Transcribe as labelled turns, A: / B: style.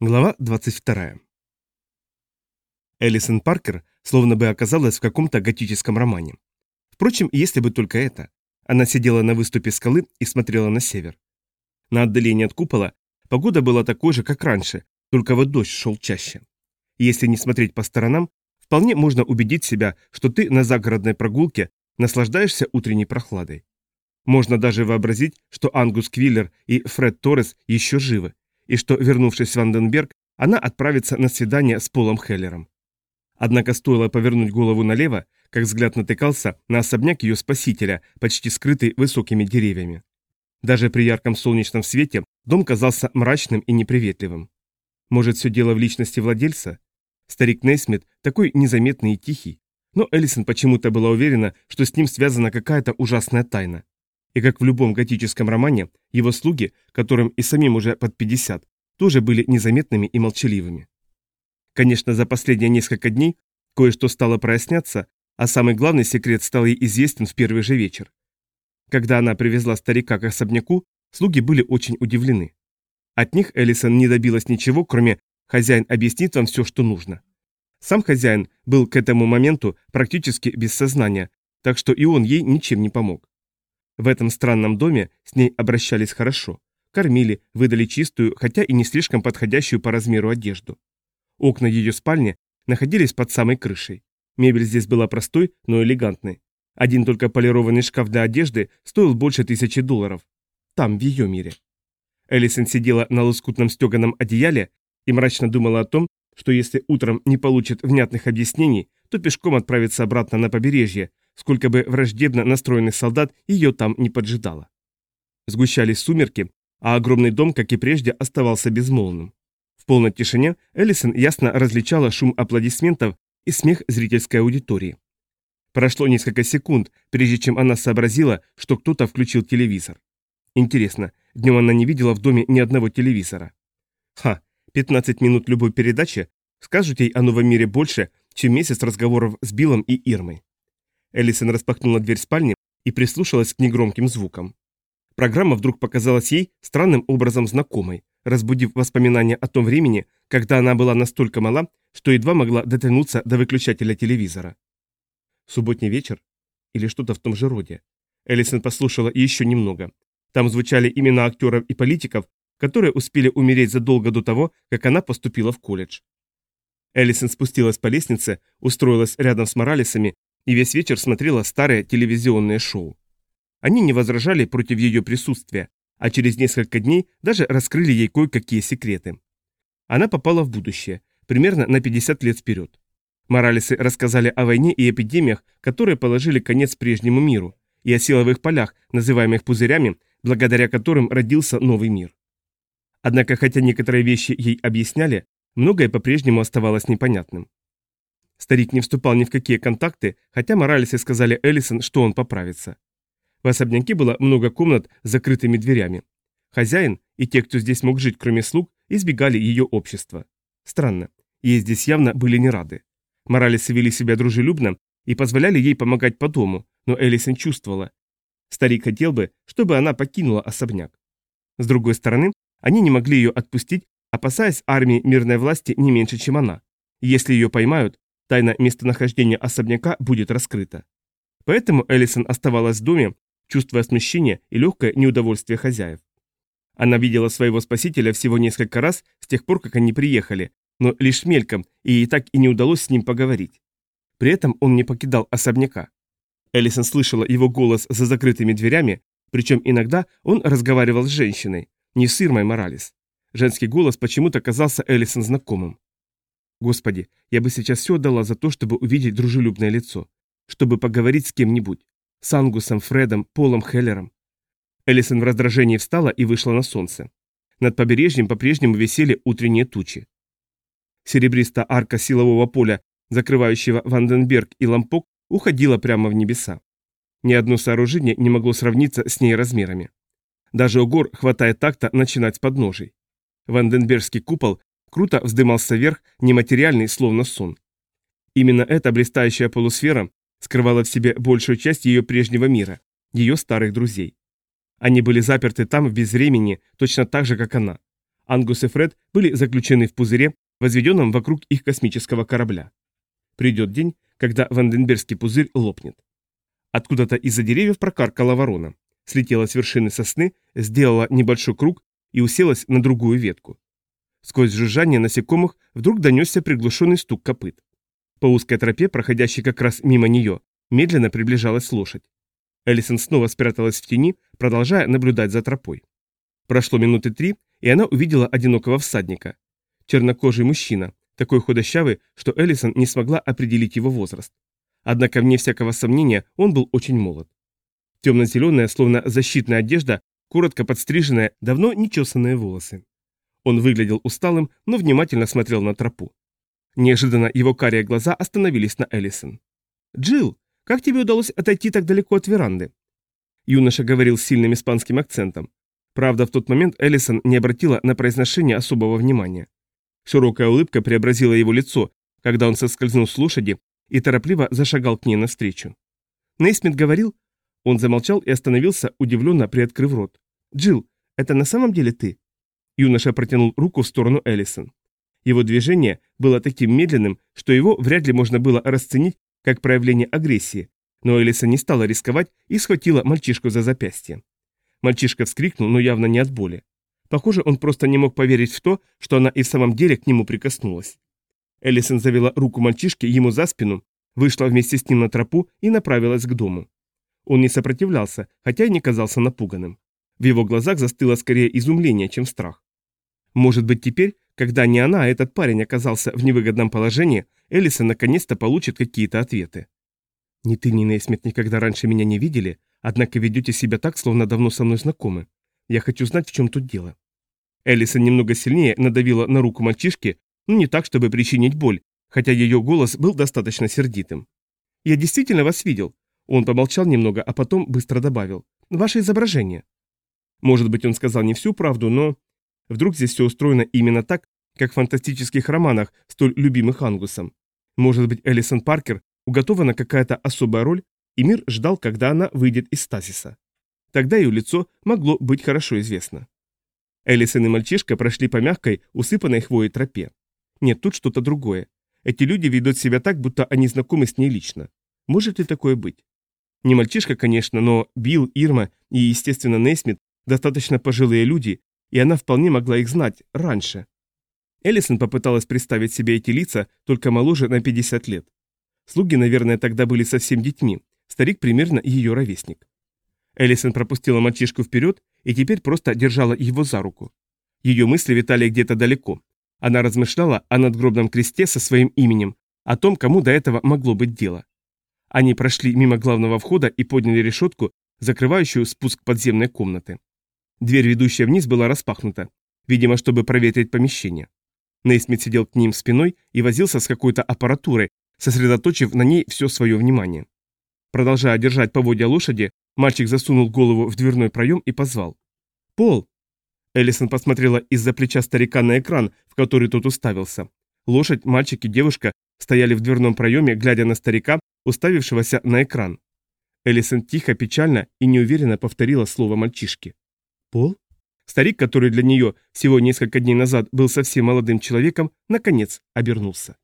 A: Глава 22. Элисон Паркер словно бы оказалась в каком-то готическом романе. Впрочем, если бы только это. Она сидела на выступе скалы и смотрела на север. На отдалении от купола погода была такой же, как раньше, только вот дождь шел чаще. Если не смотреть по сторонам, вполне можно убедить себя, что ты на загородной прогулке наслаждаешься утренней прохладой. Можно даже вообразить, что Ангус Квиллер и Фред Торрес еще живы, и что, вернувшись в Ванденберг, она отправится на свидание с Полом Хеллером. Однако стоило повернуть голову налево, как взгляд натыкался на особняк ее спасителя, почти скрытый высокими деревьями. Даже при ярком солнечном свете дом казался мрачным и неприветливым. Может, все дело в личности владельца? Старик Нейсмит такой незаметный и тихий. Но Эллисон почему-то была уверена, что с ним связана какая-то ужасная тайна. И как в любом готическом романе, его слуги, которым и самим уже под 50, тоже были незаметными и молчаливыми. Конечно, за последние несколько дней кое-что стало проясняться, а самый главный секрет стал ей известен в первый же вечер. Когда она привезла старика к особняку, слуги были очень удивлены. От них Элисон не добилась ничего, кроме «хозяин объяснит вам все, что нужно». Сам хозяин был к этому моменту практически без сознания, так что и он ей ничем не помог. В этом странном доме с ней обращались хорошо. Кормили, выдали чистую, хотя и не слишком подходящую по размеру одежду. Окна ее спальни находились под самой крышей. Мебель здесь была простой, но элегантной. Один только полированный шкаф для одежды стоил больше тысячи долларов. Там, в ее мире. Элисон сидела на лоскутном стеганом одеяле и мрачно думала о том, что если утром не получит внятных объяснений, то пешком отправится обратно на побережье, сколько бы враждебно настроенных солдат ее там не поджидало. Сгущались сумерки, а огромный дом, как и прежде, оставался безмолвным. В полной тишине Эллисон ясно различала шум аплодисментов и смех зрительской аудитории. Прошло несколько секунд, прежде чем она сообразила, что кто-то включил телевизор. Интересно, днем она не видела в доме ни одного телевизора. Ха, 15 минут любой передачи скажут ей о новом мире больше, чем месяц разговоров с Биллом и Ирмой. Элисон распахнула дверь спальни и прислушалась к негромким звукам. Программа вдруг показалась ей странным образом знакомой, разбудив воспоминания о том времени, когда она была настолько мала, что едва могла дотянуться до выключателя телевизора. Субботний вечер? Или что-то в том же роде? Элисон послушала еще немного. Там звучали имена актеров и политиков, которые успели умереть задолго до того, как она поступила в колледж. Элисон спустилась по лестнице, устроилась рядом с Моралесами и весь вечер смотрела старые телевизионные шоу. Они не возражали против ее присутствия, а через несколько дней даже раскрыли ей кое-какие секреты. Она попала в будущее, примерно на 50 лет вперед. Моралесы рассказали о войне и эпидемиях, которые положили конец прежнему миру, и о силовых полях, называемых пузырями, благодаря которым родился новый мир. Однако, хотя некоторые вещи ей объясняли, многое по-прежнему оставалось непонятным. Старик не вступал ни в какие контакты, хотя Моралесы сказали Эллисон, что он поправится. В особняке было много комнат с закрытыми дверями. Хозяин и те, кто здесь мог жить, кроме слуг, избегали ее общества. Странно, ей здесь явно были не рады. Моралесы вели себя дружелюбно и позволяли ей помогать по дому, но Эллисон чувствовала. Старик хотел бы, чтобы она покинула особняк. С другой стороны, они не могли ее отпустить, опасаясь армии мирной власти не меньше, чем она. Если ее поймают, Тайна местонахождения особняка будет раскрыта. Поэтому Эллисон оставалась в доме, чувствуя смущение и легкое неудовольствие хозяев. Она видела своего спасителя всего несколько раз с тех пор, как они приехали, но лишь мельком, и ей так и не удалось с ним поговорить. При этом он не покидал особняка. Эллисон слышала его голос за закрытыми дверями, причем иногда он разговаривал с женщиной, не с Ирмой Моралес. Женский голос почему-то казался Эллисон знакомым. Господи, я бы сейчас все отдала за то, чтобы увидеть дружелюбное лицо. Чтобы поговорить с кем-нибудь. С Ангусом, Фредом, Полом Хеллером. Элисон в раздражении встала и вышла на солнце. Над побережьем по-прежнему висели утренние тучи. Серебристая арка силового поля, закрывающего Ванденберг и Лампок, уходила прямо в небеса. Ни одно сооружение не могло сравниться с ней размерами. Даже у гор хватает такта начинать с подножий. Ванденбергский купол круто вздымался вверх, нематериальный, словно сон. Именно эта блистающая полусфера скрывала в себе большую часть ее прежнего мира, ее старых друзей. Они были заперты там в безвремени, точно так же, как она. Ангус и Фред были заключены в пузыре, возведенном вокруг их космического корабля. Придет день, когда Ванденбергский пузырь лопнет. Откуда-то из-за деревьев прокаркала ворона, слетела с вершины сосны, сделала небольшой круг и уселась на другую ветку. Сквозь жужжание насекомых вдруг донесся приглушенный стук копыт. По узкой тропе, проходящей как раз мимо нее, медленно приближалась лошадь. Элисон снова спряталась в тени, продолжая наблюдать за тропой. Прошло минуты три, и она увидела одинокого всадника. Чернокожий мужчина, такой худощавый, что Элисон не смогла определить его возраст. Однако, вне всякого сомнения, он был очень молод. Темно-зеленая, словно защитная одежда, коротко подстриженная, давно нечесанные волосы. Он выглядел усталым, но внимательно смотрел на тропу. Неожиданно его карие глаза остановились на Элисон. «Джилл, как тебе удалось отойти так далеко от веранды?» Юноша говорил с сильным испанским акцентом. Правда, в тот момент Элисон не обратила на произношение особого внимания. Широкая улыбка преобразила его лицо, когда он соскользнул с лошади и торопливо зашагал к ней навстречу. Нейсмит говорил... Он замолчал и остановился, удивленно приоткрыв рот. «Джилл, это на самом деле ты?» Юноша протянул руку в сторону Эллисон. Его движение было таким медленным, что его вряд ли можно было расценить как проявление агрессии, но Элисон не стала рисковать и схватила мальчишку за запястье. Мальчишка вскрикнул, но явно не от боли. Похоже, он просто не мог поверить в то, что она и в самом деле к нему прикоснулась. Элисон завела руку мальчишки ему за спину, вышла вместе с ним на тропу и направилась к дому. Он не сопротивлялся, хотя и не казался напуганным. В его глазах застыло скорее изумление, чем страх. Может быть, теперь, когда не она, а этот парень оказался в невыгодном положении, Элисон наконец-то получит какие-то ответы. «Ни ты, ни Нейсмит никогда раньше меня не видели, однако ведете себя так, словно давно со мной знакомы. Я хочу знать, в чем тут дело». Элисон немного сильнее надавила на руку мальчишки, но не так, чтобы причинить боль, хотя ее голос был достаточно сердитым. «Я действительно вас видел». Он помолчал немного, а потом быстро добавил. «Ваше изображение». Может быть, он сказал не всю правду, но Вдруг здесь все устроено именно так, как в фантастических романах, столь любимых Ангусом. Может быть, Элисон Паркер уготована какая-то особая роль, и мир ждал, когда она выйдет из стазиса. Тогда ее лицо могло быть хорошо известно. Элисон и мальчишка прошли по мягкой, усыпанной хвоей тропе. Нет, тут что-то другое. Эти люди ведут себя так, будто они знакомы с ней лично. Может ли такое быть? Не мальчишка, конечно, но Билл, Ирма и, естественно, Нейсмит достаточно пожилые люди, и она вполне могла их знать раньше. Эллисон попыталась представить себе эти лица, только моложе на 50 лет. Слуги, наверное, тогда были совсем детьми, старик примерно ее ровесник. Эллисон пропустила мальчишку вперед и теперь просто держала его за руку. Ее мысли витали где-то далеко. Она размышляла о надгробном кресте со своим именем, о том, кому до этого могло быть дело. Они прошли мимо главного входа и подняли решетку, закрывающую спуск подземной комнаты. Дверь, ведущая вниз, была распахнута, видимо, чтобы проветрить помещение. Нейсмит сидел к ним спиной и возился с какой-то аппаратурой, сосредоточив на ней все свое внимание. Продолжая держать поводья лошади, мальчик засунул голову в дверной проем и позвал. «Пол!» Эллисон посмотрела из-за плеча старика на экран, в который тот уставился. Лошадь, мальчик и девушка стояли в дверном проеме, глядя на старика, уставившегося на экран. Эллисон тихо, печально и неуверенно повторила слово мальчишки. Пол? Старик, который для нее всего несколько дней назад был совсем молодым человеком, наконец обернулся.